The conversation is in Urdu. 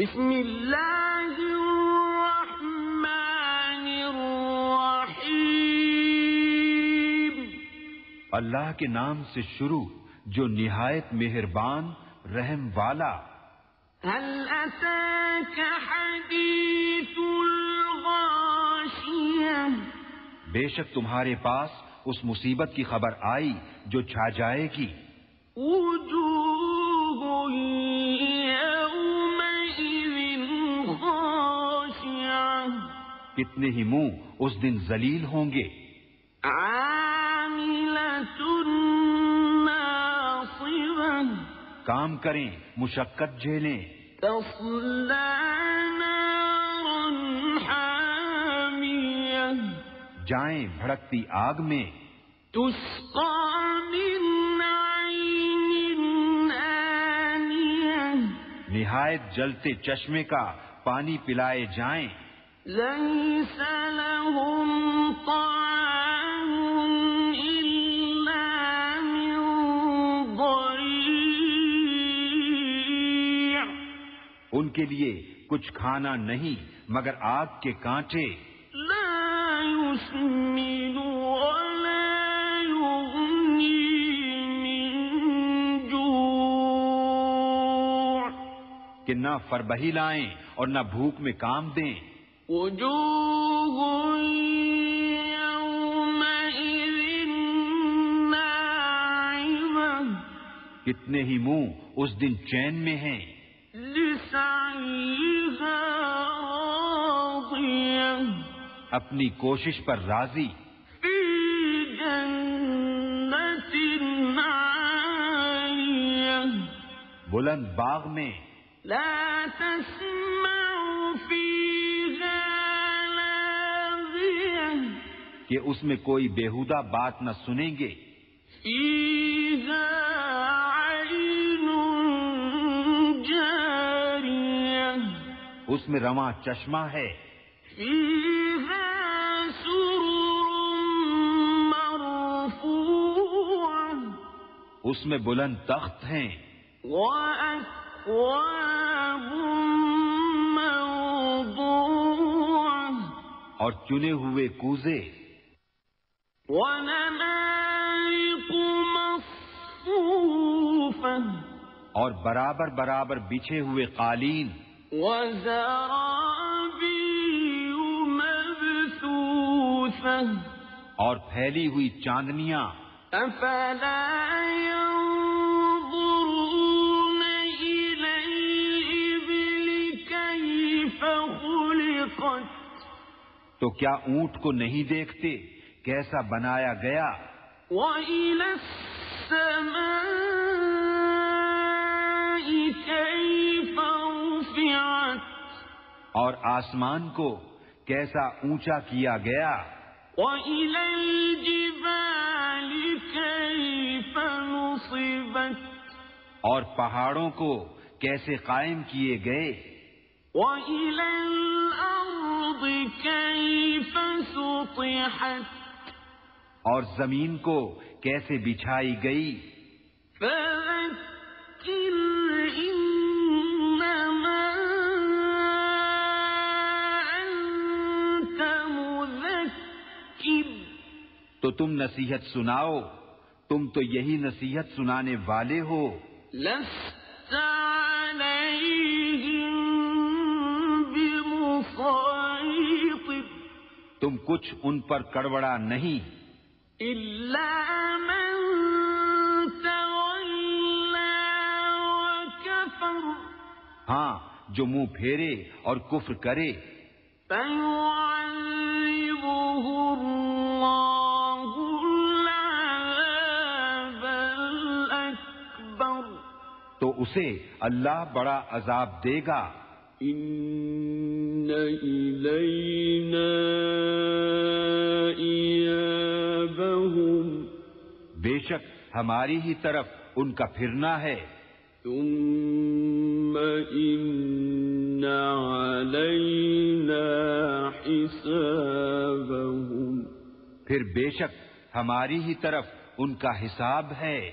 بسم اللہ الرحمن الرحیم اللہ کے نام سے شروع جو نہایت مہربان رحم والا۔ هل اتاك حدیث الغاشیہ بے شک تمہارے پاس اس مصیبت کی خبر آئی جو چھا جائے گی۔ وجوه کتنے ہی منہ اس دن ذلیل ہوں گے۔ کام کریں مشقت جھیلیں۔ جائیں بھڑکتی آگ میں۔ نہایت جلتے چشمے کا پانی پلائے جائیں۔ ليس لهم طعام إلا من ضريع. ان کے لیے کچھ کھانا نہیں مگر آگ کے کانٹے۔ لا يسمن ولا يغني من جوع. کہ نہ فربہی لائیں اور نہ بھوک میں کام دیں۔ کتنے ہی منہ اس دن چین میں ہیں۔ اپنی کوشش پر راضی۔ بلند باغ میں۔ لا تسمع فيها کہ اس میں کوئی بےحدہ بات نہ سنیں گے۔ اس میں رواں چشمہ ہے۔ اس میں بلند تخت ہیں۔ اور چنے ہوئے کوزے اور برابر برابر بچھے ہوئے قالین اور پھیلی ہوئی چاندنیاں تو کیا اونٹ کو نہیں دیکھتے کیسا بنایا گیا؟ وإلى السماء كيف رفعت اور آسمان کو کیسا اونچا کیا گیا؟ وإلى الجبال كيف نصبت اور پہاڑوں کو کیسے قائم کیے گئے؟ وإلى الأرض كيف سطحت اور زمین کو کیسے بچھائی گئی؟ فذكر إنما أنت مذكر. تو تم نصیحت سناؤ تم تو یہی نصیحت سنانے والے ہو۔ لست تم کچھ ان پر کڑوڑا نہیں۔ من وكفر۔ ہاں جو منہ پھیرے اور کفر کرے۔ الله الأكبر۔ تو اسے اللہ بڑا عذاب دے گا۔ إن إلينا إيابهم بے شک ہماری ہی طرف ان کا پھرنا ہے۔ ثم إن علينا حسابهم پھر بے شک ہماری ہی طرف ان کا حساب ہے۔